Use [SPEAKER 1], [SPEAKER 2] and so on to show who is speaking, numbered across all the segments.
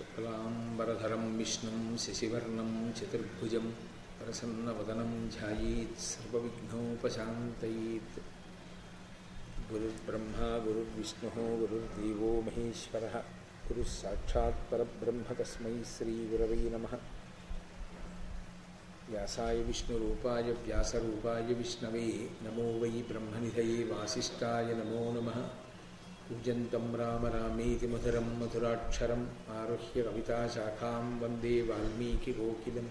[SPEAKER 1] शुक्लाम्बरधरं विष्णुं शशिवर्णं चतुर्भुजं प्रसन्नवदनं ध्यायेत् सर्वविघ्नोपशान्तयेत् गुरुर्ब्रह्मा गुरुर्विष्णुः गुरुर्देवो महेश्वरः गुरुः साक्षात् परब्रह्म तस्मै श्रीगुरवै नमः व्यासाय विष्णुरूपाय व्यासरूपाय विष्णवे नमो वै ब्रह्मनिधये वासिष्ठाय नमो नमः पूजन्तं राम रामेति मधुरं मधुराक्षरम् आरुह्य कविताशाखां वन्दे वाल्मीकिकोकिलं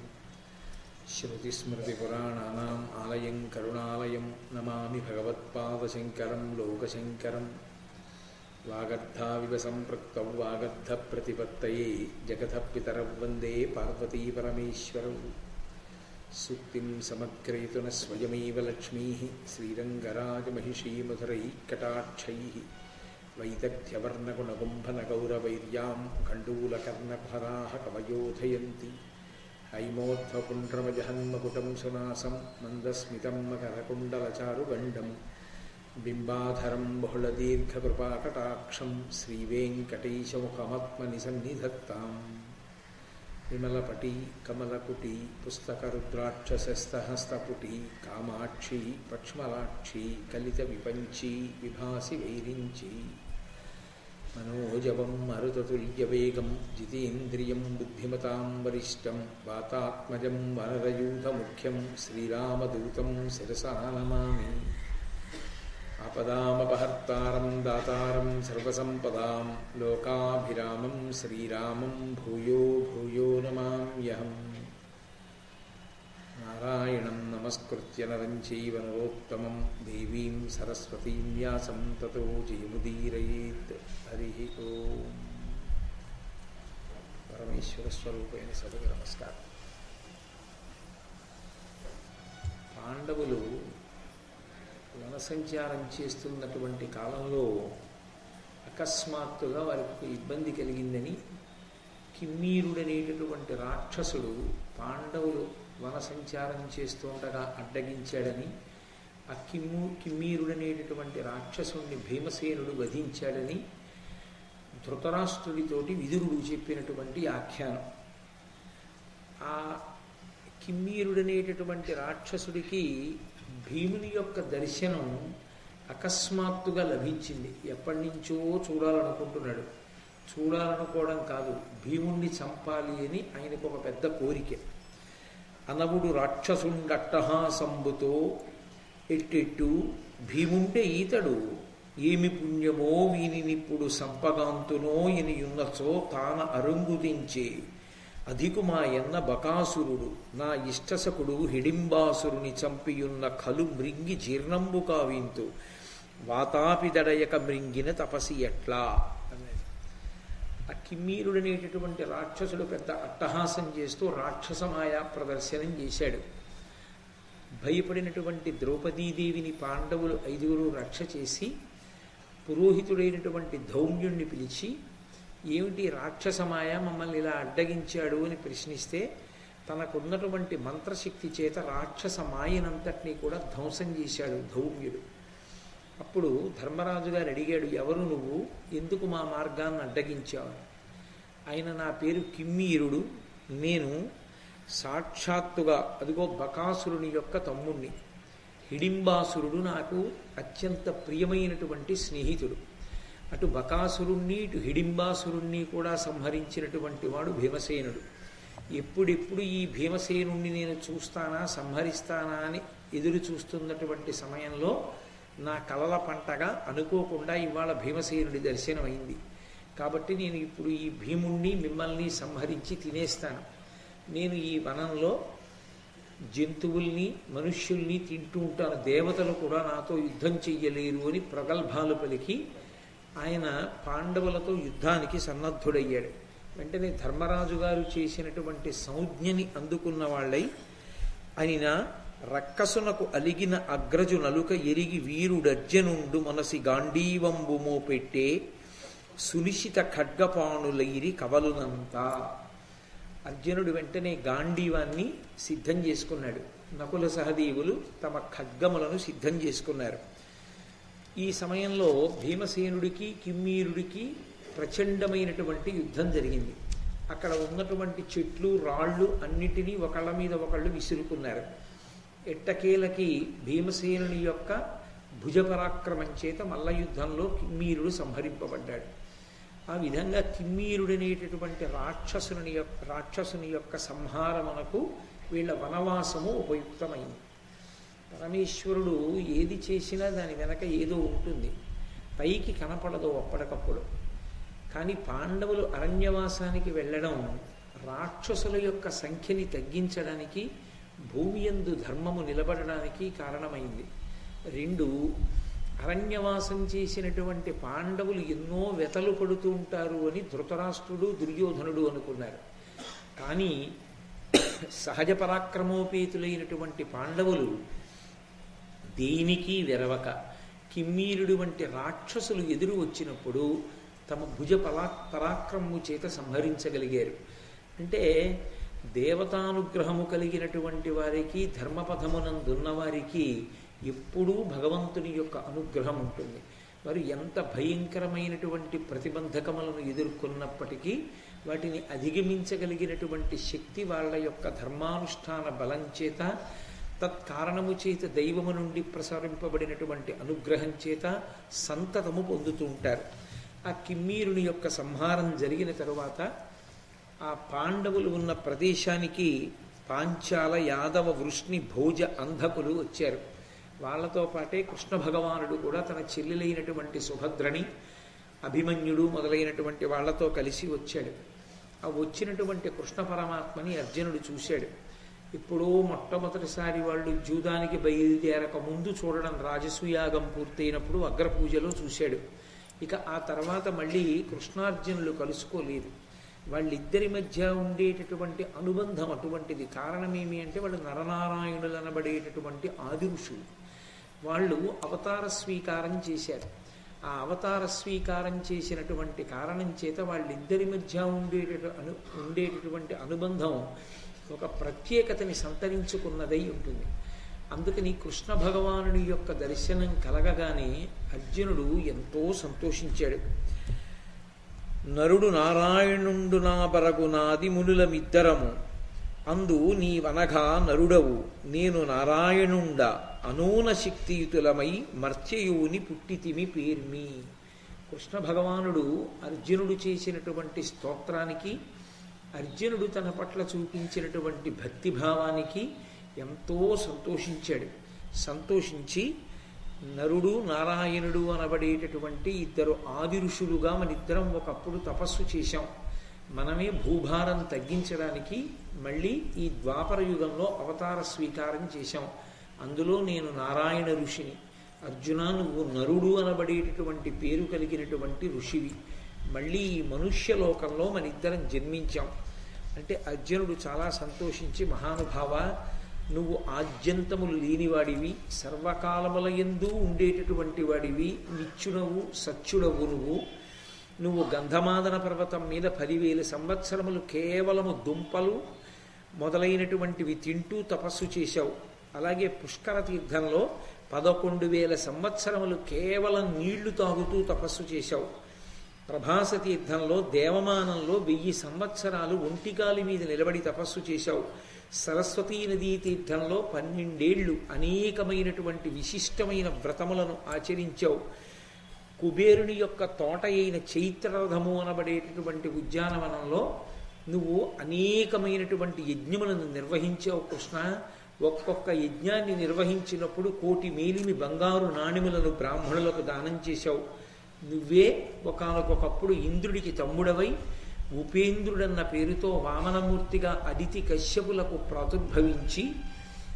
[SPEAKER 1] श्रुतिस्मृतिपुराणानाम् आलयं करुणालयं नमामि भगवत्पादशङ्करं लोकशङ्करं वागर्धाविव सम्पृक्तौ वागर्धप्रतिपत्तये जगतः पितरौ वन्दे पार्वतीपरमेश्वरौ सुक्तिं समग्रयतु न स्वयमेव लक्ष्मीः श्रीरङ्गराजमहिषीमधुरैः कटाक्षैः వైదగ్ధ్యవర్ణగుణగుంభనగౌరవైర్యాం ఖండూలకర్ణభరాः కవయోధయంతి హైమోద్ధపుండ్రమజహన్మకుటం సునాసం మందస్మితం మకరకుండలచారుగండం బింబాధరం బహుళదీర్ఘకృపాకటాక్షం శ్రీవేంకటేశముఖమాత్మని సన్నిధత్తాం విమలపటి కమలకుటి పుస్తకరుద్రాక్షసస్తహస్తపుటి కామాక్షి పక్ష్మలాక్షి కలిత విపంచి విభాసి వైరించి. మనోజవం మరుతతుల్యవేగం జితేంద్రియం బుద్ధిమతాం వరిష్టం వాతాత్మజం వనరయూథముఖ్యం శ్రీరామదూతం శిరసానమామి ఆపదామపహర్తారం దాతారం సర్వసంపదాం లోకాభిరామం శ్రీరామం భూయో భూయో నమాహం నారాయణం నమస్కృత్య నరం చైవ నరోత్తమం దేవీం సరస్వతీం వ్యాసం తతో జయముదీరయేత్. హరి ఓం. పరమేశ్వరస్వరూపైన సభకు నమస్కారం. పాండవులు సంచారం చేస్తున్నటువంటి కాలంలో అకస్మాత్తుగా వారికి ఇబ్బంది కలిగిందని కిమ్మీరుడనేటటువంటి రాక్షసుడు పాండవులు వన సంచారం చేస్తుండగా అడ్డగించాడని ఆ కిమ్ము కిమ్మీరుడనేటటువంటి రాక్షసుణ్ణి భీమసేనుడు వధించాడని ధృతరాష్ట్రుడితోటి విదురుడు చెప్పినటువంటి ఆఖ్యానం ఆ కిమ్మీరుడనేటటువంటి రాక్షసుడికి భీముని యొక్క దర్శనం అకస్మాత్తుగా లభించింది. ఎప్పటి నుంచో చూడాలనుకుంటున్నాడు. చూడాలనుకోవడం కాదు భీముణ్ణి చంపాలి అని ఆయనకు ఒక పెద్ద కోరిక. అనవుడు రాక్షసుండట్టహాసంబుతో ఎట్టెట్టు భీముంటే ఈతడు. ఏమి పుణ్యమో వీనినిప్పుడు సంపదాంతునో ఇనియున్నచో తాన అరుంగుదించే అధికుమాయన్న బకాసురుడు నా ఇష్టసకుడు హిడింబాసురుని చంపియున్న కలు మృంగి జీర్ణంబు కావింతు. వాతాపిదడయక మృంగిన తపసి ఎట్లా? అన్నాడు ఆ కిమ్మీరుడనేటటువంటి రాక్షసుడు పెద్ద అట్టహాసం చేస్తూ రాక్షసమాయా ప్రదర్శనం చేశాడు. భయపడినటువంటి ద్రౌపదీదేవిని పాండవులు ఐదుగురు రక్ష చేసి పురోహితుడైనటువంటి ధౌమ్యుణ్ణి పిలిచి ఏమిటి రాక్షసమాయ మమ్మల్ని ఇలా అడ్డగించాడు అని ప్రశ్నిస్తే తనకున్నటువంటి మంత్రశక్తి చేత రాక్షస మాయనంతటినీ కూడా ధ్వంసం చేశాడు ధౌమ్యుడు. అప్పుడు ధర్మరాజు గారు అడిగాడు ఎవరు నువ్వు? ఎందుకు మా మార్గాన్ని అడ్డగించావు? ఆయన నా పేరు కిమ్మీరుడు. నేను సాక్షాత్తుగా అదిగో బకాసురుని యొక్క తమ్ముణ్ణి. హిడింబాసురుడు నాకు అత్యంత ప్రియమైనటువంటి స్నేహితుడు. అటు బకాసురుణ్ణి ఇటు హిడింబాసురుణ్ణి కూడా సంహరించినటువంటి వాడు భీమసేనుడు. ఎప్పుడెప్పుడు ఈ భీమసేనుణ్ణి నేను చూస్తానా సంహరిస్తానా అని ఎదురు చూస్తున్నటువంటి సమయంలో నా కలల పంటగా అనుకోకుండా ఇవాళ భీమసేనుడి దర్శనమైంది. కాబట్టి నేను ఇప్పుడు ఈ భీముణ్ణి మిమ్మల్ని సంహరించి తినేస్తాను. నేను ఈ వనంలో జంతువుల్ని మనుష్యుల్ని తింటూ ఉంటాను. దేవతలు కూడా నాతో యుద్ధం చెయ్యలేరు అని ప్రగల్భాలు పలికి ఆయన పాండవులతో యుద్ధానికి సన్నద్ధుడయ్యాడు. వెంటనే ధర్మరాజు గారు చేసినటువంటి సంజ్ఞని అందుకున్న వాళ్ళై ఆయన రక్కసునకు అలిగిన అగ్రజు నలుక ఎరిగి వీరుడర్జనుండు మనసి గాంధీవంబుమో పెట్టే సునిశిత ఖడ్గపాణులైరి కవలునంతా. అర్జునుడు వెంటనే గాంధీవాన్ని సిద్ధం చేసుకున్నాడు. నకుల సహదేవులు తమ ఖడ్గములను సిద్ధం చేసుకున్నారు. ఈ సమయంలో భీమసేనుడికి కిమ్మీరుడికి ప్రచండమైనటువంటి యుద్ధం జరిగింది. అక్కడ ఉన్నటువంటి చెట్లు రాళ్ళు అన్నిటినీ ఒకళ్ళ మీద ఒకళ్ళు విసురుకున్నారు. ఎట్టకేలకి భీమసేనుని యొక్క భుజపరాక్రమం చేత మల్ల యుద్ధంలో కిమ్మీరుడు సంహరింపబడ్డాడు. ఆ విధంగా కిమ్మీరుడనేటటువంటి రాక్షసుని యొక్క రాక్షసుని యొక్క సంహారమునకు వీళ్ళ వనవాసము ఉపయుక్తమైంది. పరమేశ్వరుడు ఏది చేసినా దాని వెనక ఏదో ఉంటుంది. పైకి కనపడదు అప్పటికప్పుడు. కానీ పాండవులు అరణ్యవాసానికి వెళ్ళడం రాక్షసుల యొక్క సంఖ్యని తగ్గించడానికి భూమి యందు ధర్మము నిలబడడానికి కారణమైంది. రెండు అరణ్యవాసం చేసినటువంటి పాండవులు ఎన్నో వెతలు పడుతూ ఉంటారు అని ధృతరాష్ట్రుడు దుర్యోధనుడు అనుకున్నారు. కానీ సహజ పరాక్రమోపేతులైనటువంటి పాండవులు దేనికి వెరవక. కిమ్మీరుడు వంటి రాక్షసులు ఎదురు వచ్చినప్పుడు తమ భుజ పరా పరాక్రమము చేత సంహరించగలిగారు. అంటే దేవతానుగ్రహము కలిగినటువంటి వారికి ధర్మపథమునందున్న వారికి ఎప్పుడూ భగవంతుని యొక్క అనుగ్రహం ఉంటుంది. వారు ఎంత భయంకరమైనటువంటి ప్రతిబంధకములను ఎదుర్కొన్నప్పటికీ వాటిని అధిగమించగలిగినటువంటి శక్తి వాళ్ళ యొక్క ధర్మానుష్ఠాన బలం చేత తత్కారణము చేత దైవము నుండి ప్రసారింపబడినటువంటి అనుగ్రహం చేత సంతతము పొందుతూ ఉంటారు. ఆ కిమ్మీరుని యొక్క సంహారం జరిగిన తరువాత ఆ పాండవులు ఉన్న ప్రదేశానికి పాంచాల యాదవ వృష్ణి భోజ అంధకులు వచ్చారు. వాళ్ళతో పాటే కృష్ణ భగవానుడు కూడా తన చెల్లెలైనటువంటి సుభద్రని అభిమన్యుడు మొదలైనటువంటి వాళ్ళతో కలిసి వచ్చాడు. ఆ వచ్చినటువంటి కృష్ణ పరమాత్మని అర్జునుడు చూశాడు. ఇప్పుడు మొట్టమొదటిసారి వాళ్ళు జూదానికి బయలుదేరక ముందు చూడడం రాజసూయాగం పూర్తయినప్పుడు అగ్రపూజలో చూశాడు. ఇక ఆ తర్వాత మళ్ళీ కృష్ణార్జునులు కలుసుకోలేదు. వాళ్ళిద్దరి మధ్య ఉండేటటువంటి అనుబంధం అటువంటిది. కారణమేమి అంటే వాళ్ళు నరనారాయణులు అనబడేటటువంటి ఆది ఋషులు వాళ్ళు అవతార స్వీకారం చేశారు. ఆ అవతార స్వీకారం చేసినటువంటి కారణం చేత వాళ్ళిద్దరి మధ్య ఉండేట అను ఉండేటటువంటి అనుబంధం ఒక ప్రత్యేకతని సంతరించుకున్నదై ఉంటుంది. అందుకని కృష్ణ భగవానుడి యొక్క దర్శనం కలగగానే అర్జునుడు ఎంతో సంతోషించాడు. నరుడు నారాయణుండు నా బరగు నాది మునులమిద్దరము. అందు నీవనగా నరుడవు. నేను నారాయణుండ అనూన శక్తియుతులమై మర్త్యయుని పుట్టితిమి పేర్మి. కృష్ణ భగవానుడు అర్జునుడు చేసినటువంటి స్తోత్రానికి అర్జునుడు తన పట్ల చూపించినటువంటి భక్తిభావానికి ఎంతో సంతోషించాడు. సంతోషించి నరుడు నారాయణుడు అనబడేటటువంటి ఇద్దరు ఆది ఋషులుగా మనిద్దరం ఒకప్పుడు తపస్సు చేశాం. మనమే భూభారం తగ్గించడానికి మళ్ళీ ఈ ద్వాపర యుగంలో అవతార స్వీకారం చేశాం. అందులో నేను నారాయణ ఋషిని. అర్జున నువ్వు నరుడు అనబడేటటువంటి పేరు కలిగినటువంటి ఋషివి. మళ్ళీ ఈ మనుష్య లోకంలో మనిద్దరం జన్మించాం. అంటే అర్జునుడు చాలా సంతోషించి మహానుభావ నువ్వు ఆద్యంతములు లేనివాడివి సర్వకాలముల ఎందు ఉండేటటువంటి వాడివి నిత్యుడవు సత్యుడవు నువ్వు. నువ్వు గంధమాదన పర్వతం మీద పదివేల సంవత్సరములు కేవలము దుంపలు మొదలైనటువంటివి తింటూ తపస్సు చేశావు. అలాగే పుష్కర తీర్థంలో పదకొండు వేల సంవత్సరములు కేవలం నీళ్ళు తాగుతూ తపస్సు చేశావు. ప్రభాస తీర్థంలో దేవమానంలో వెయ్యి సంవత్సరాలు ఒంటికాలి మీద నిలబడి తపస్సు చేశావు. సరస్వతీ నదీ తీర్థంలో పన్నెండేళ్ళు అనేకమైనటువంటి విశిష్టమైన వ్రతములను ఆచరించావు. కుబేరుని యొక్క తోట అయిన చైత్రరథము అనబడేటటువంటి ఉద్యానవనంలో నువ్వు అనేకమైనటువంటి యజ్ఞములను నిర్వహించావు కృష్ణ. ఒక్కొక్క యజ్ఞాన్ని నిర్వహించినప్పుడు కోటి మేలిమి బంగారు నాణిములను బ్రాహ్మణులకు దానం చేశావు. నువ్వే ఒకనకొకప్పుడు ఇంద్రుడికి తమ్ముడవై ఉపేంద్రుడన్న పేరుతో వామనమూర్తిగా అదితి కశ్యపులకు ప్రాదుర్భవించి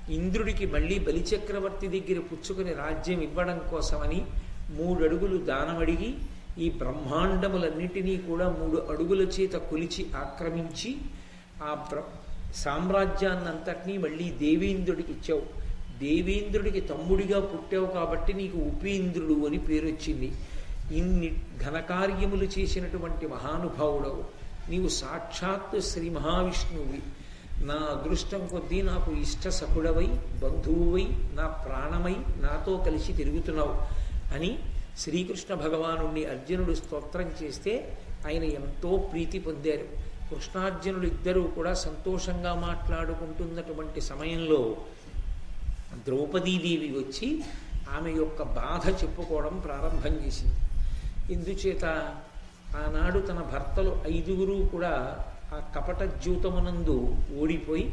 [SPEAKER 1] ఇంద్రుడికి మళ్ళీ బలిచక్రవర్తి దగ్గర పుచ్చుకుని రాజ్యం ఇవ్వడం కోసమని మూడు అడుగులు దానమడిగి ఈ బ్రహ్మాండములన్నిటినీ కూడా మూడు అడుగుల చేత కొలిచి ఆక్రమించి ఆ బ్ర సామ్రాజ్యాన్నంతటినీ మళ్ళీ దేవేంద్రుడికి ఇచ్చావు. దేవేంద్రుడికి తమ్ముడిగా పుట్టావు కాబట్టి నీకు ఉపేంద్రుడు అని పేరు వచ్చింది ఇన్ని ఘనకార్యములు చేసినటువంటి మహానుభావుడవు. నీవు సాక్షాత్తు శ్రీ మహావిష్ణువువి నా అదృష్టం కొద్దీ నాకు ఇష్ట సకుడవై బంధువువై నా ప్రాణమై నాతో కలిసి తిరుగుతున్నావు అని శ్రీకృష్ణ భగవాను అర్జునుడు స్తోత్రం చేస్తే ఆయన ఎంతో ప్రీతి పొందారు. కృష్ణార్జునులు ఇద్దరూ కూడా సంతోషంగా మాట్లాడుకుంటున్నటువంటి సమయంలో ద్రౌపదీదేవి వచ్చి ఆమె యొక్క బాధ చెప్పుకోవడం ప్రారంభం చేసింది. ఎందుచేత ఆనాడు తన భర్తలు ఐదుగురు కూడా ఆ కపట జ్యూతమునందు ఓడిపోయి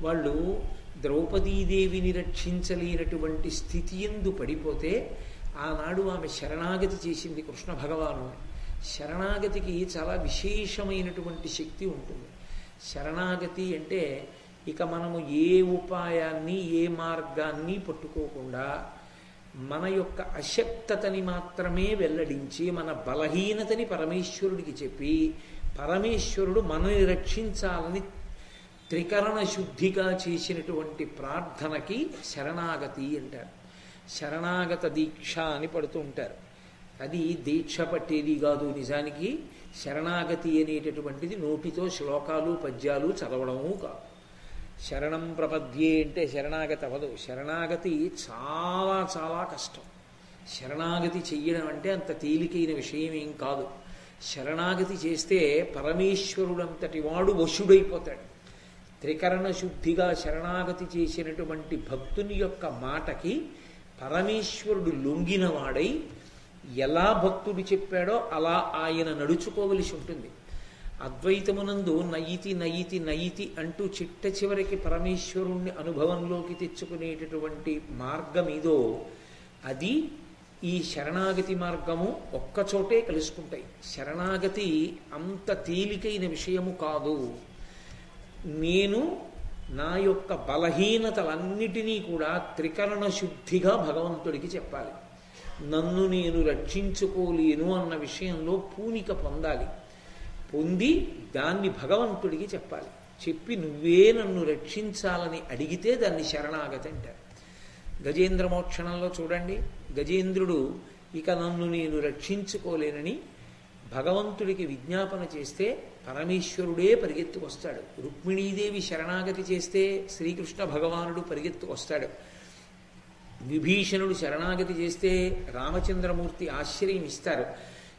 [SPEAKER 1] వాళ్ళు ద్రౌపదీదేవిని రక్షించలేనటువంటి స్థితి ఎందు పడిపోతే ఆనాడు ఆమె శరణాగతి చేసింది కృష్ణ భగవాను శరణాగతికి చాలా విశేషమైనటువంటి శక్తి ఉంటుంది. శరణాగతి అంటే ఇక మనము ఏ ఉపాయాన్ని ఏ మార్గాన్ని పట్టుకోకుండా మన యొక్క అశక్తతని మాత్రమే వెల్లడించి మన బలహీనతని పరమేశ్వరుడికి చెప్పి పరమేశ్వరుడు మనని రక్షించాలని త్రికరణ శుద్ధిగా చేసినటువంటి ప్రార్థనకి శరణాగతి అంటారు. శరణాగత దీక్ష అని పడుతూ ఉంటారు. అది దీక్ష పట్టేది కాదు నిజానికి. శరణాగతి అనేటటువంటిది నోటితో శ్లోకాలు పద్యాలు చదవడము కాదు. శరణం ప్రపద్యే అంటే శరణాగతి అవ్వదు. శరణాగతి చాలా చాలా కష్టం. శరణాగతి చెయ్యడం అంటే అంత తేలికైన విషయం ఏం కాదు. శరణాగతి చేస్తే పరమేశ్వరుడంతటి వాడు వశుడైపోతాడు. త్రికరణ శుద్ధిగా శరణాగతి చేసినటువంటి భక్తుని యొక్క మాటకి పరమేశ్వరుడు లొంగినవాడై ఎలా భక్తుడు చెప్పాడో అలా ఆయన నడుచుకోవలసి ఉంటుంది. అద్వైతమునందు నయితి నయితి నయితి అంటూ చిట్ట చివరికి పరమేశ్వరుణ్ణి అనుభవంలోకి తెచ్చుకునేటటువంటి మార్గం ఇదో అది ఈ శరణాగతి మార్గము ఒక్కచోటే కలుసుకుంటాయి. శరణాగతి అంత తేలికైన విషయము కాదు. నేను నా యొక్క బలహీనతలన్నిటినీ కూడా త్రికరణ శుద్ధిగా భగవంతుడికి చెప్పాలి. నన్ను నేను రక్షించుకోలేను అన్న విషయంలో పూనిక పొందాలి. పొంది దాన్ని భగవంతుడికి చెప్పాలి. చెప్పి నువ్వే నన్ను రక్షించాలని అడిగితే దాన్ని శరణాగతి అంటారు. గజేంద్ర మోక్షణంలో చూడండి. గజేంద్రుడు ఇక నన్ను నేను రక్షించుకోలేనని భగవంతుడికి విజ్ఞాపన చేస్తే పరమేశ్వరుడే పరిగెత్తుకొస్తాడు. రుక్మిణీదేవి శరణాగతి చేస్తే శ్రీకృష్ణ భగవానుడు పరిగెత్తుకొస్తాడు. విభీషణుడు శరణాగతి చేస్తే రామచంద్రమూర్తి ఆశ్రయం ఇస్తారు.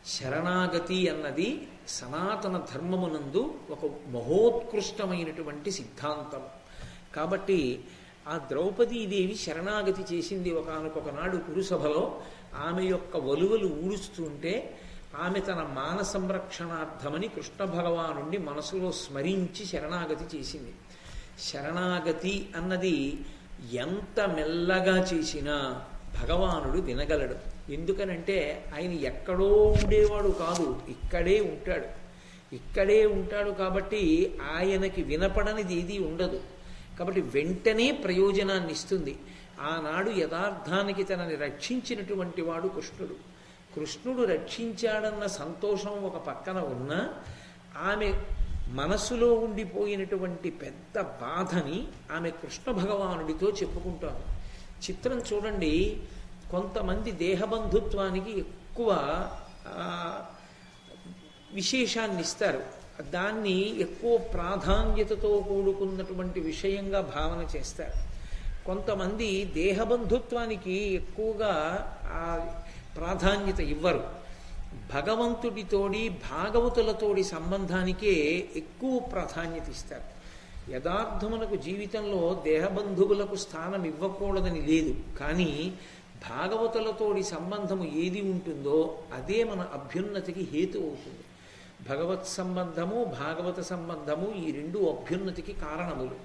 [SPEAKER 1] శరణాగతి అన్నది సనాతన ధర్మమునందు ఒక మహోత్కృష్టమైనటువంటి సిద్ధాంతం. కాబట్టి ఆ ద్రౌపదీదేవి శరణాగతి చేసింది ఒకనొక నాడు కురుసభలో ఆమె యొక్క వలువలు ఊడుస్తుంటే ఆమె తన మాన సంరక్షణార్థమని కృష్ణ భగవానుండి మనసులో స్మరించి శరణాగతి చేసింది. శరణాగతి అన్నది ఎంత మెల్లగా చేసినా భగవానుడు వినగలడు. ఎందుకనంటే ఆయన ఎక్కడో ఉండేవాడు కాదు ఇక్కడే ఉంటాడు. ఇక్కడే ఉంటాడు కాబట్టి ఆయనకి వినపడనిది ఏది ఉండదు. కాబట్టి వెంటనే ప్రయోజనాన్ని ఇస్తుంది. ఆనాడు యథార్థానికి తనని రక్షించినటువంటి వాడు కృష్ణుడు. కృష్ణుడు రక్షించాడన్న సంతోషం ఒక పక్కన ఉన్నా ఆమె మనసులో ఉండిపోయినటువంటి పెద్ద బాధని ఆమె కృష్ణ భగవానుడితో చెప్పుకుంటాను. చిత్రం చూడండి. కొంతమంది దేహబంధుత్వానికి ఎక్కువ విశేషాన్ని ఇస్తారు దాన్ని ఎక్కువ ప్రాధాన్యతతో కూడుకున్నటువంటి విషయంగా భావన చేస్తారు. కొంతమంది దేహబంధుత్వానికి ఎక్కువగా ప్రాధాన్యత ఇవ్వరు. భగవంతుడితోడి భాగవతులతోడి సంబంధానికే ఎక్కువ ప్రాధాన్యత ఇస్తారు. యథార్థమునకు జీవితంలో దేహబంధువులకు స్థానం ఇవ్వకూడదని లేదు. కానీ భాగవతులతోడి సంబంధము ఏది ఉంటుందో అదే మన అభ్యున్నతికి హేతు అవుతుంది. భగవత్ సంబంధము భాగవత సంబంధము ఈ రెండు అభ్యున్నతికి కారణములు.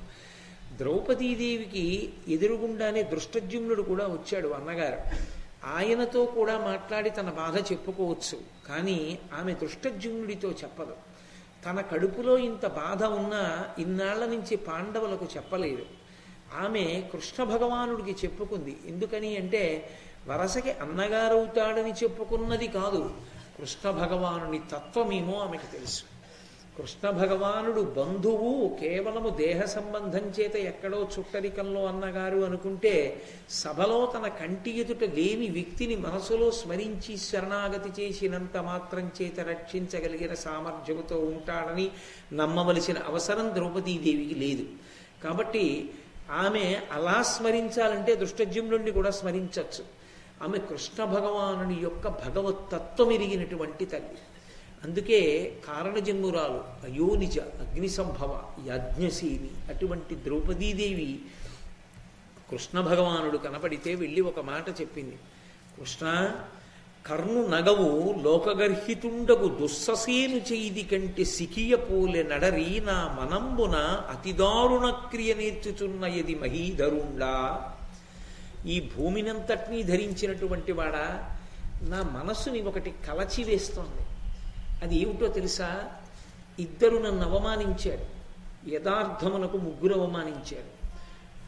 [SPEAKER 1] ద్రౌపదీదేవికి ఎదురుగుండానే దృష్టజ్యుమ్నుడు కూడా వచ్చాడు అన్నగారు. ఆయనతో కూడా మాట్లాడి తన బాధ చెప్పుకోవచ్చు కానీ ఆమె దృష్టజ్యుమ్నుడితో చెప్పదు. తన కడుపులో ఇంత బాధ ఉన్నా ఇన్నాళ్ళ నుంచి పాండవులకు చెప్పలేదు. ఆమె కృష్ణ భగవానుడికి చెప్పుకుంది. ఎందుకని అంటే వరసకి అన్నగారవుతాడని చెప్పుకున్నది కాదు. కృష్ణ భగవానుని తత్వమేమో ఆమెకు తెలుసు. కృష్ణ భగవానుడు బంధువు కేవలము దేహ సంబంధం చేత ఎక్కడో చుట్టరికంలో అన్నగారు అనుకుంటే సభలో తన కంటి ఎదుట లేని వ్యక్తిని మనసులో స్మరించి శరణాగతి చేసినంత మాత్రం చేత రక్షించగలిగిన సామర్థ్యముతో ఉంటాడని నమ్మవలసిన అవసరం ద్రౌపదీదేవికి లేదు. కాబట్టి ఆమె అలా స్మరించాలంటే దృష్టజ్యుమ్నుడిని కూడా స్మరించవచ్చు ఆమె కృష్ణ భగవానుని యొక్క భగవతత్వం ఎరిగినటువంటి తల్లి. అందుకే కారణజన్మురాలు అయోనిజ అగ్ని సంభవ యజ్ఞశీని అటువంటి ద్రౌపదీదేవి కృష్ణ భగవానుడు కనపడితే వెళ్ళి ఒక మాట చెప్పింది. కృష్ణ కర్ణు నగవు లోకగర్హితుండగు దుస్ససేను చేయిది కంటే సికియ పోలె నడరి నా మనంబున అతిదారుణ క్రియ నేర్చుచున్న యది మహీధరుండా. ఈ భూమినంతటినీ ధరించినటువంటి వాడా నా మనస్సుని ఒకటి కలచి వేస్తోంది. అది ఏమిటో తెలుసా? ఇద్దరు నన్ను అవమానించాడు యథార్థమునకు ముగ్గురు అవమానించాడు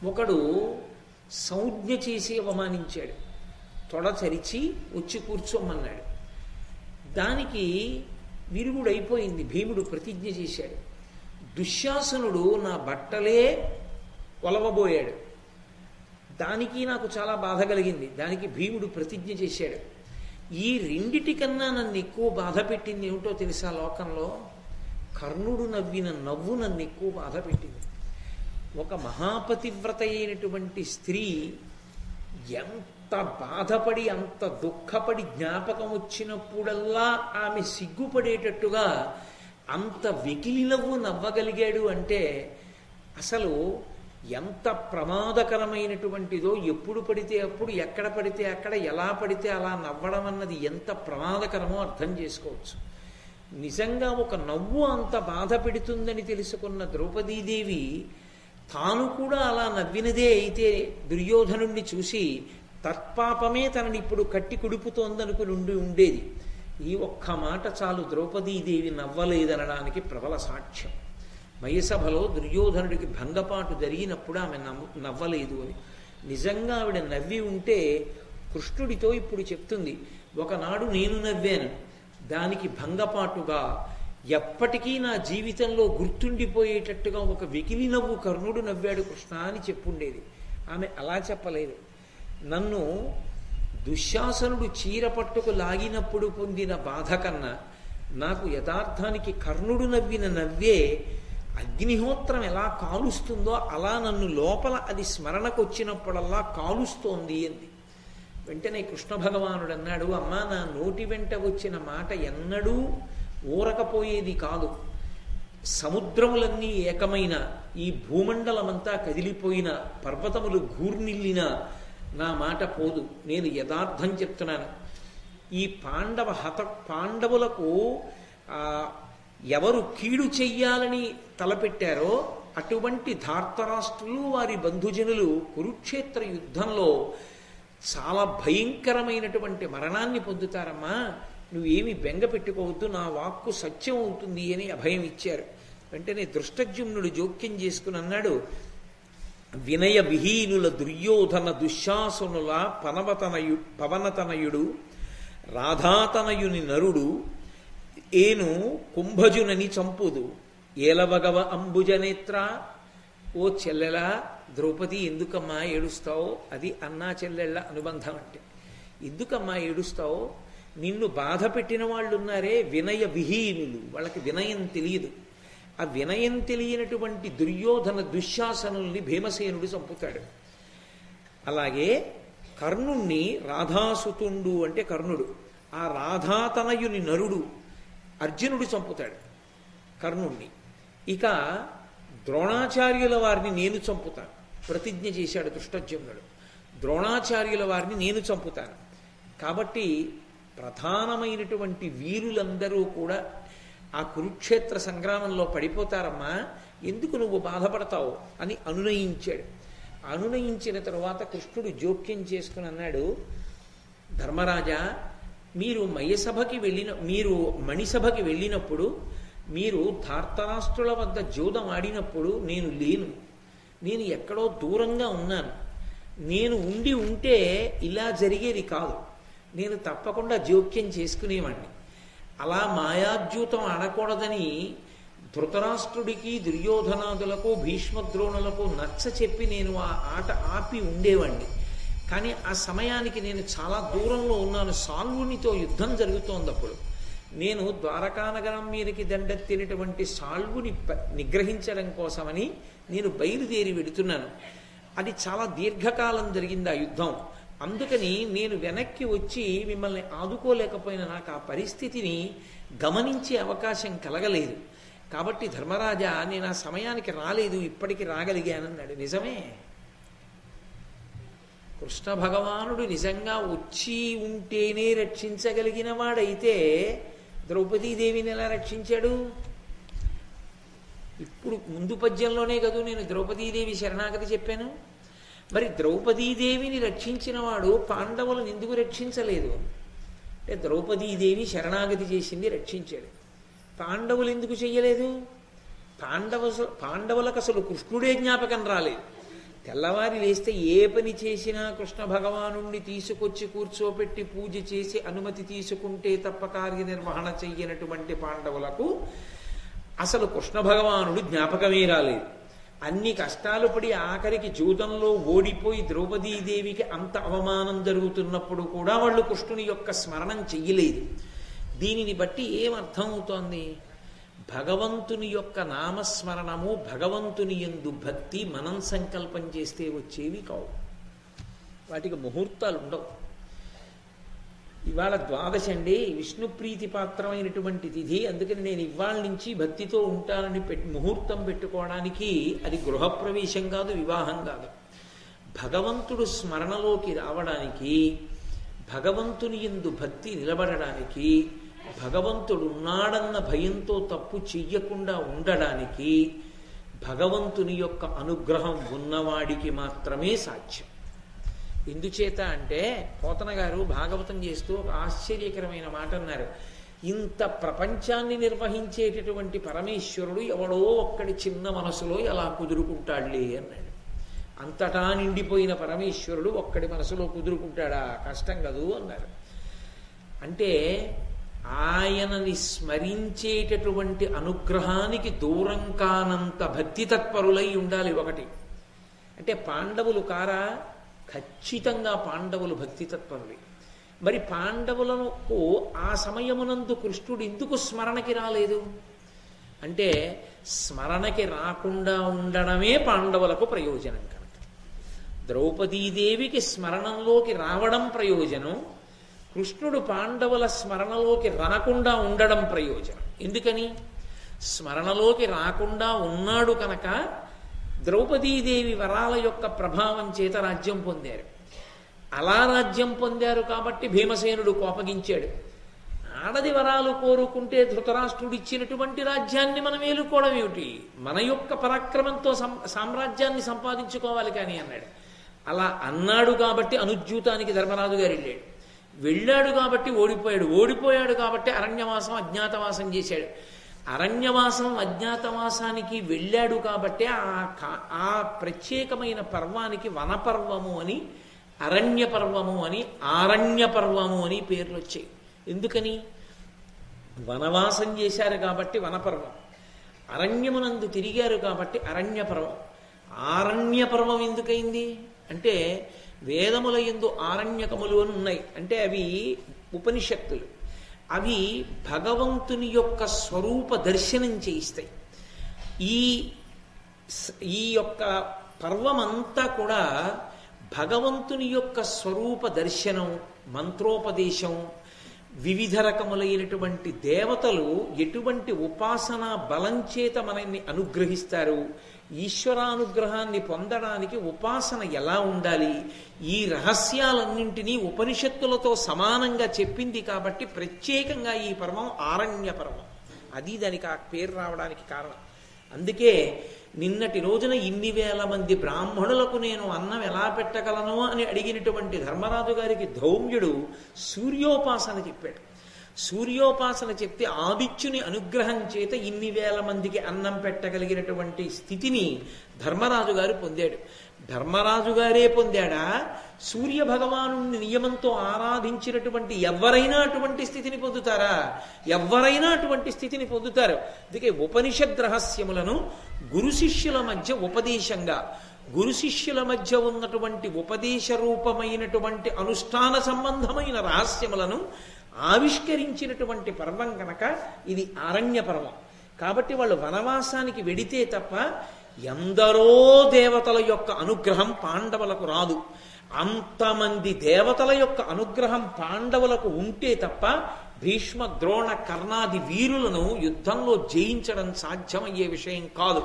[SPEAKER 1] ఒకడు సంజ్ఞ చేసి అవమానించాడు. తొడ చరిచి వచ్చి కూర్చోమన్నాడు. దానికి విరుగుడైపోయింది. భీముడు ప్రతిజ్ఞ చేశాడు. దుశ్శాసనుడు నా బట్టలే కొలవబోయాడు. దానికి నాకు చాలా బాధ కలిగింది. దానికి భీముడు ప్రతిజ్ఞ చేశాడు. ఈ రెండిటికన్నా నన్ను ఎక్కువ బాధ పెట్టింది ఏమిటో తెలుసా లోకంలో? కర్ణుడు నవ్విన నవ్వు నన్ను ఎక్కువ బాధ పెట్టింది. ఒక మహాపతివ్రత అయినటువంటి స్త్రీ ఎంత బాధపడి అంత దుఃఖపడి జ్ఞాపకం వచ్చినప్పుడల్లా ఆమె సిగ్గుపడేటట్టుగా అంత వెకిలి నవ్వు నవ్వగలిగాడు అంటే అసలు ఎంత ప్రమాదకరమైనటువంటిదో ఎప్పుడు పడితే అప్పుడు ఎక్కడ పడితే అక్కడ ఎలా పడితే అలా నవ్వడం అన్నది ఎంత ప్రమాదకరమో అర్థం చేసుకోవచ్చు. నిజంగా ఒక నవ్వు అంత బాధ పెడుతుందని తెలుసుకున్న ద్రౌపదీదేవి తాను కూడా అలా నవ్వినదే అయితే దుర్యోధనుణ్ణి చూసి తత్పాపమే తనని ఇప్పుడు కట్టి కుడుపుతోందనుకుని ఉండి ఉండేది. ఈ ఒక్క మాట చాలు ద్రౌపదీదేవి నవ్వలేదనడానికి ప్రబల సాక్ష్యం. మయసభలో దుర్యోధనుడికి భంగపాటు జరిగినప్పుడు ఆమె నవ్వలేదు అని. నిజంగా ఆవిడ నవ్వి ఉంటే కృష్ణుడితో ఇప్పుడు చెప్తుంది ఒకనాడు నేను నవ్వాను. దానికి భంగపాటుగా ఎప్పటికీ నా జీవితంలో గుర్తుండిపోయేటట్టుగా ఒక వెకిలి నవ్వు కర్ణుడు నవ్వాడు కృష్ణ అని చెప్పుండేది. ఆమె అలా చెప్పలేదు. నన్ను దుశ్శాసనుడు చీర పట్టుకు లాగినప్పుడు పొందిన బాధ కన్నా నాకు యథార్థానికి కర్ణుడు నవ్విన నవ్వే అగ్నిహోత్రం ఎలా కాలుస్తుందో అలా నన్ను లోపల అది స్మరణకు వచ్చినప్పుడల్లా కాలుస్తోంది అంది. వెంటనే కృష్ణ భగవానుడు అన్నాడు అమ్మా నా నోటి వెంట వచ్చిన మాట ఎన్నడూ ఊరకపోయేది కాదు. సముద్రములన్నీ ఏకమైన ఈ భూమండలమంతా కదిలిపోయిన పర్వతములు గూర్నిల్లిన నా మాట పోదు. నేను యథార్థం చెప్తున్నాను. ఈ పాండవ హత పాండవులకు ఎవరు కీడు చెయ్యాలని తలపెట్టారో అటువంటి ధార్తరాష్ట్రులు వారి బంధుజనులు కురుక్షేత్ర యుద్ధంలో చాలా భయంకరమైనటువంటి మరణాన్ని పొందుతారమ్మా. నువ్వేమి బెంగ పెట్టుకోవద్దు నా వాక్కు సత్యం అవుతుంది అని అభయం ఇచ్చారు. వెంటనే దృష్టజ్యుమ్నుడు జోక్యం చేసుకుని అన్నాడు వినయ విహీనుల దుర్యోధన దుశ్శాసనుల పనవతనయు పవనతనయుడు రాధాతనయుని నరుడు ఏను కుంభజునని చంపుదు. ఏలవగవ అంబుజనేత్ర ఓ చెల్లెలా ద్రౌపది ఎందుకమ్మా ఏడుస్తావు? అది అన్నా చెల్లెళ్ళ అనుబంధం అంటే. ఎందుకమ్మా ఏడుస్తావు? నిన్ను బాధ పెట్టిన వాళ్ళు ఉన్నారే వినయ విహీనులు. వాళ్ళకి వినయం తెలియదు. ఆ వినయం తెలియనటువంటి దుర్యోధన దుశ్శాసనుల్ని భీమసేనుడు చంపుతాడు. అలాగే కర్ణుణ్ణి రాధాసుతుండు అంటే కర్ణుడు ఆ రాధాతనయుని నరుడు అర్జునుడు చంపుతాడు కర్ణుణ్ణి. ఇక ద్రోణాచార్యుల వారిని నేను చంపుతాను. ప్రతిజ్ఞ చేశాడు దుష్టజ్యుమ్నుడు ద్రోణాచార్యుల వారిని నేను చంపుతాను. కాబట్టి ప్రధానమైనటువంటి వీరులందరూ కూడా ఆ కురుక్షేత్ర సంగ్రామంలో పడిపోతారమ్మా ఎందుకు నువ్వు బాధపడతావు అని అనునయించాడు. అనునయించిన తరువాత కృష్ణుడు జోక్యం చేసుకుని అన్నాడు ధర్మరాజా మీరు మయసభకి వెళ్ళిన మీరు మణిసభకి వెళ్ళినప్పుడు మీరు ధార్తరాష్ట్రుల వద్ద జూదం ఆడినప్పుడు నేను లేను. నేను ఎక్కడో దూరంగా ఉన్నాను. నేను ఉండి ఉంటే ఇలా జరిగేది కాదు. నేను తప్పకుండా జోక్యం చేసుకునేవాడిని అలా మాయాద్యూతం ఆడకూడదని ధృతరాష్ట్రుడికి దుర్యోధనాదులకు భీష్మద్రోణులకు నచ్చ చెప్పి నేను ఆ ఆట ఆపి ఉండేవాడిని కానీ ఆ సమయానికి నేను చాలా దూరంలో ఉన్నాను. సాల్వునితో యుద్ధం జరుగుతోంది అప్పుడు నేను ద్వారకానగరం మీదకి దండెత్తినటువంటి సాల్వుని నిగ్రహించడం కోసమని నేను బయలుదేరి వెడుతున్నాను అది చాలా దీర్ఘకాలం జరిగింది ఆ యుద్ధం. అందుకని నేను వెనక్కి వచ్చి మిమ్మల్ని ఆదుకోలేకపోయిన నాకు ఆ పరిస్థితిని గమనించే అవకాశం కలగలేదు. కాబట్టి ధర్మరాజా నేను ఆ సమయానికి రాలేదు ఇప్పటికి రాగలిగానన్నాడు. నిజమే. కృష్ణ భగవానుడు నిజంగా వచ్చి ఉంటేనే రక్షించగలిగిన వాడైతే ద్రౌపదీదేవిని ఎలా రక్షించాడు? ఇప్పుడు ముందు పద్యంలోనే కదూ నేను ద్రౌపదీదేవి శరణాగతి చెప్పాను? మరి ద్రౌపదీదేవిని రక్షించినవాడు పాండవులను ఎందుకు రక్షించలేదు. అంటే ద్రౌపదీదేవి శరణాగతి చేసింది రక్షించాడు. పాండవులు ఎందుకు చెయ్యలేదు? పాండవ పాండవులకు అసలు కృష్ణుడే జ్ఞాపకం రాలేదు. తెల్లవారి లేస్తే ఏ పని చేసినా కృష్ణ భగవానుణ్ణి తీసుకొచ్చి కూర్చోపెట్టి పూజ చేసి అనుమతి తీసుకుంటే తప్ప కార్యనిర్వహణ చెయ్యనటువంటి పాండవులకు అసలు కృష్ణ భగవానుడు జ్ఞాపకమే రాలేదు. అన్ని కష్టాలు పడి ఆఖరికి జూదంలో ఓడిపోయి ద్రౌపదీదేవికి అంత అవమానం జరుగుతున్నప్పుడు కూడా వాళ్ళు కృష్ణుని యొక్క స్మరణం చెయ్యలేదు. దీనిని బట్టి ఏమర్థమవుతోంది భగవంతుని యొక్క నామస్మరణము భగవంతుని ఎందు భక్తి మనం సంకల్పం చేస్తే వచ్చేవి కావు. వాటికి ముహూర్తాలు ఉండవు ఇవాళ ద్వాదశి అండి. విష్ణు ప్రీతి పాత్రమైనటువంటి తిథి. అందుకని నేను ఇవాళ నుంచి భక్తితో ఉంటానని పెట్టి ముహూర్తం పెట్టుకోవడానికి అది గృహప్రవేశం కాదు వివాహం కాదు. భగవంతుడు స్మరణలోకి రావడానికి భగవంతుని ఎందు భక్తి నిలబడడానికి భగవంతుడు ఉన్నాడన్న భయంతో తప్పు చెయ్యకుండా ఉండడానికి భగవంతుని యొక్క అనుగ్రహం ఉన్నవాడికి మాత్రమే సాధ్యం. ఎందుచేత అంటే పోతన గారు భాగవతం చేస్తూ ఒక ఆశ్చర్యకరమైన మాట అన్నారు. ఇంత ప్రపంచాన్ని నిర్వహించేటటువంటి పరమేశ్వరుడు ఎవడో ఒక్కడి చిన్న మనసులో ఎలా కుదురుకుంటాడులే అన్నాడు. అంతటా నిండిపోయిన పరమేశ్వరుడు ఒక్కడి మనసులో కుదురుకుంటాడా? కష్టం కదూ అన్నారు. అంటే ఆయనని స్మరించేటటువంటి అనుగ్రహానికి దూరం కానంత భక్తి తత్పరులై ఉండాలి ఒకటి. అంటే పాండవులు కారా? ఖచ్చితంగా పాండవులు భక్తి తత్పరులే మరి పాండవులకు ఆ సమయమునందు కృష్ణుడు ఎందుకు స్మరణకి రాలేదు? అంటే స్మరణకి రాకుండా ఉండడమే పాండవులకు ప్రయోజనం కనుక. ద్రౌపదీదేవికి స్మరణంలోకి రావడం ప్రయోజనం కృష్ణుడు పాండవుల స్మరణలోకి రాకుండా ఉండడం ప్రయోజనం. ఎందుకని? స్మరణలోకి రాకుండా ఉన్నాడు కనుక ద్రౌపదీదేవి వరాల యొక్క ప్రభావం చేత రాజ్యం పొందారు. అలా రాజ్యం పొందారు కాబట్టి భీమసేనుడు కోపగించాడు. ఆడది వరాలు కోరుకుంటే ధృతరాష్ట్రుడు ఇచ్చినటువంటి రాజ్యాన్ని మనం ఏలుకోవడం ఏమిటి? మన యొక్క పరాక్రమంతో సామ్రాజ్యాన్ని సంపాదించుకోవాలి కానీ అన్నాడు. అలా అన్నాడు కాబట్టి అనుజ్యూతానికి ధర్మరాజు గారు వెళ్ళాడు. వెళ్ళాడు కాబట్టి ఓడిపోయాడు. ఓడిపోయాడు కాబట్టి అరణ్యవాసం అజ్ఞాతవాసం చేశాడు. అరణ్యవాసం అజ్ఞాతవాసానికి వెళ్ళాడు కాబట్టి ఆ ఆ ప్రత్యేకమైన పర్వానికి వనపర్వము అని అరణ్య పర్వము అని ఆరణ్య పర్వము అని పేర్లు వచ్చాయి ఎందుకని? వనవాసం చేశారు కాబట్టి వనపర్వం. అరణ్యమునందు తిరిగారు కాబట్టి అరణ్య పర్వం ఆరణ్య పర్వం ఎందుకైంది? అంటే వేదముల ఎందు ఆరణ్యకములు అని ఉన్నాయి. అంటే అవి ఉపనిషత్తులు. అవి భగవంతుని యొక్క స్వరూప దర్శనం చేయిస్తాయి. ఈ ఈ యొక్క పర్వమంతా కూడా భగవంతుని యొక్క స్వరూప దర్శనం మంత్రోపదేశం వివిధ రకములైనటువంటి దేవతలు ఎటువంటి ఉపాసన బలం చేత మనల్ని అనుగ్రహిస్తారు? ఈశ్వరానుగ్రహాన్ని పొందడానికి ఉపాసన ఎలా ఉండాలి? ఈ రహస్యాలన్నింటినీ ఉపనిషత్తులతో సమానంగా చెప్పింది కాబట్టి ప్రత్యేకంగా ఈ పర్వం ఆరణ్య పర్వం. అది దానికి ఆ పేరు రావడానికి కారణం. అందుకే నిన్నటి రోజున ఇన్ని వేల మంది బ్రాహ్మణులకు నేను అన్నం ఎలా పెట్టగలను అని అడిగినటువంటి ధర్మరాజు గారికి ధౌమ్యుడు సూర్యోపాసన చెప్పాడు. సూర్యోపాసన చెప్తే ఆదిత్యుని అనుగ్రహం చేత ఇన్ని వేల మందికి అన్నం పెట్టగలిగినటువంటి స్థితిని ధర్మరాజు గారు పొందాడు. ధర్మరాజు గారే పొందాడా? సూర్య భగవాను నియమంతో ఆరాధించినటువంటి ఎవరైనా అటువంటి స్థితిని పొందుతారా? ఎవరైనా అటువంటి స్థితిని పొందుతారు. అందుకే ఉపనిషద్ రహస్యములను గురు శిష్యుల మధ్య ఉపదేశంగా గురు శిష్యుల మధ్య ఉన్నటువంటి ఉపదేశ రూపమైనటువంటి అనుష్ఠాన సంబంధమైన రహస్యములను ఆవిష్కరించినటువంటి పర్వం కనుక ఇది అరణ్య పర్వం. కాబట్టి వాళ్ళు వనవాసానికి వెడితే తప్ప ఎందరో దేవతల యొక్క అనుగ్రహం పాండవులకు రాదు. అంతమంది దేవతల యొక్క అనుగ్రహం పాండవులకు ఉంటే తప్ప భీష్మ ద్రోణ కర్ణాది వీరులను యుద్ధంలో జయించడం సాధ్యమయ్యే విషయం కాదు.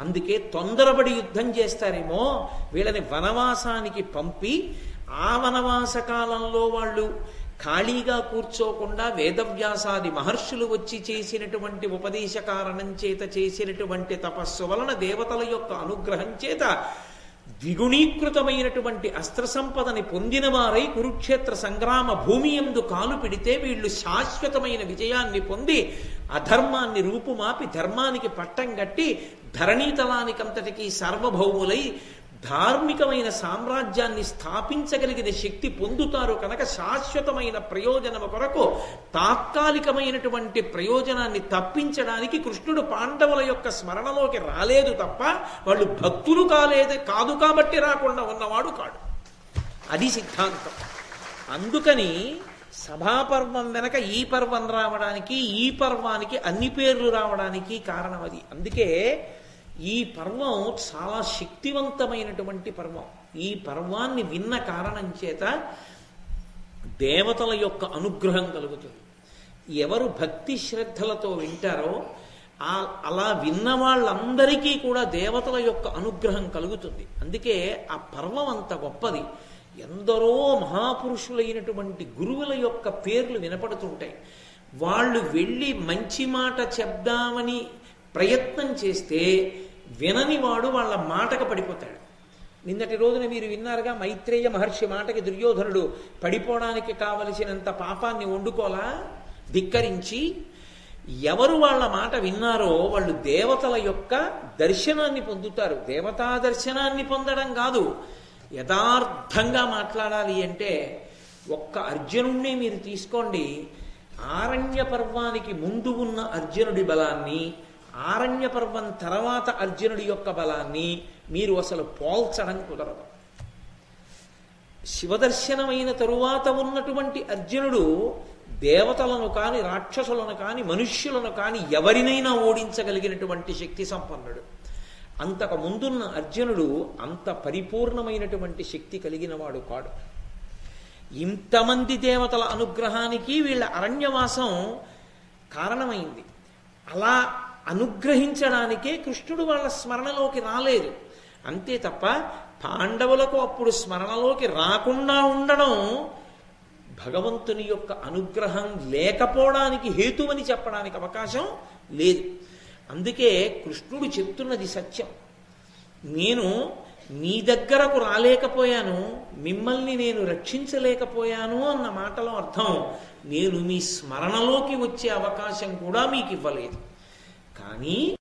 [SPEAKER 1] అందుకే తొందరపడి యుద్ధం చేస్తారేమో వీళ్ళని వనవాసానికి పంపి ఆ వనవాస కాలంలో వాళ్ళు ఖాళీగా కూర్చోకుండా వేదవ్యాసాది మహర్షులు వచ్చి చేసినటువంటి ఉపదేశ కారణం చేత చేసినటువంటి తపస్సు వలన దేవతల యొక్క అనుగ్రహం చేత ద్విగుణీకృతమైనటువంటి అస్త్ర సంపదని పొందిన వారై కురుక్షేత్ర సంగ్రామ భూమి ఎందు కాలు పెడితే వీళ్ళు శాశ్వతమైన విజయాన్ని పొంది అధర్మాన్ని రూపుమాపి ధర్మానికి పట్టం కట్టి ధరణీతలానికంతటికీ సార్వభౌములై ధార్మికమైన సామ్రాజ్యాన్ని స్థాపించగలిగిన శక్తి పొందుతారు కనుక శాశ్వతమైన ప్రయోజనము కొరకు తాత్కాలికమైనటువంటి ప్రయోజనాన్ని తప్పించడానికి కృష్ణుడు పాండవుల యొక్క స్మరణలోకి రాలేదు తప్ప వాళ్ళు భక్తులు కాలేదు కాదు కాబట్టి రాకుండా ఉన్నవాడు కాడు. అది సిద్ధాంతం. అందుకని సభాపర్వం వెనక ఈ పర్వం రావడానికి ఈ పర్వానికి అన్ని పేర్లు రావడానికి కారణం అది. అందుకే ఈ పర్వం చాలా శక్తివంతమైనటువంటి పర్వం. ఈ పర్వాన్ని విన్న కారణం చేత దేవతల యొక్క అనుగ్రహం కలుగుతుంది. ఎవరు భక్తి శ్రద్ధలతో వింటారో అలా విన్న వాళ్ళందరికీ కూడా దేవతల యొక్క అనుగ్రహం కలుగుతుంది. అందుకే ఆ పర్వం అంత గొప్పది. ఎందరో మహాపురుషులైనటువంటి గురువుల యొక్క పేర్లు వినపడుతుంటాయి. వాళ్ళు వెళ్ళి మంచి మాట చెప్దామని ప్రయత్నం చేస్తే వినని వాడు వాళ్ళ మాటకు పడిపోతాడు. నిన్నటి రోజున మీరు విన్నారుగా మైత్రేయ మహర్షి మాటకి దుర్యోధనుడు పడిపోవడానికి కావలసినంత పాపాన్ని వండుకోలా? ధిక్కరించి ఎవరు వాళ్ళ మాట విన్నారో వాళ్ళు దేవతల యొక్క దర్శనాన్ని పొందుతారు. దేవతా దర్శనాన్ని పొందడం కాదు. యథార్థంగా మాట్లాడాలి అంటే ఒక్క అర్జునుణ్ణి మీరు తీసుకోండి. ఆరణ్య పర్వానికి ముందు ఉన్న అర్జునుడి బలాన్ని ఆరణ్య పర్వం తర్వాత అర్జునుడి యొక్క బలాన్ని మీరు అసలు పోల్చడం కుదరదు. శివదర్శనమైన తరువాత ఉన్నటువంటి అర్జునుడు దేవతలను కాని రాక్షసులను కాని మనుష్యులను కాని ఎవరినైనా ఓడించగలిగినటువంటి శక్తి సంపన్నుడు. అంతకు ముందున్న అర్జునుడు అంత పరిపూర్ణమైనటువంటి శక్తి కలిగిన వాడు కాడు. ఇంతమంది దేవతల అనుగ్రహానికి వీళ్ళ అరణ్యవాసం కారణమైంది. అలా అనుగ్రహించడానికే కృష్ణుడు వాళ్ళ స్మరణలోకి రాలేదు. అంతే తప్ప పాండవులకు అప్పుడు స్మరణలోకి రాకుండా ఉండడం భగవంతుని యొక్క అనుగ్రహం లేకపోవడానికి హేతువని చెప్పడానికి అవకాశం లేదు. అందుకే కృష్ణుడు చెప్తున్నది సత్యం. నేను మీ దగ్గరకు రాలేకపోయాను మిమ్మల్ని నేను రక్షించలేకపోయాను అన్న మాటలో అర్థం నేను మీ స్మరణలోకి వచ్చే అవకాశం కూడా మీకు ఇవ్వలేదు కానీ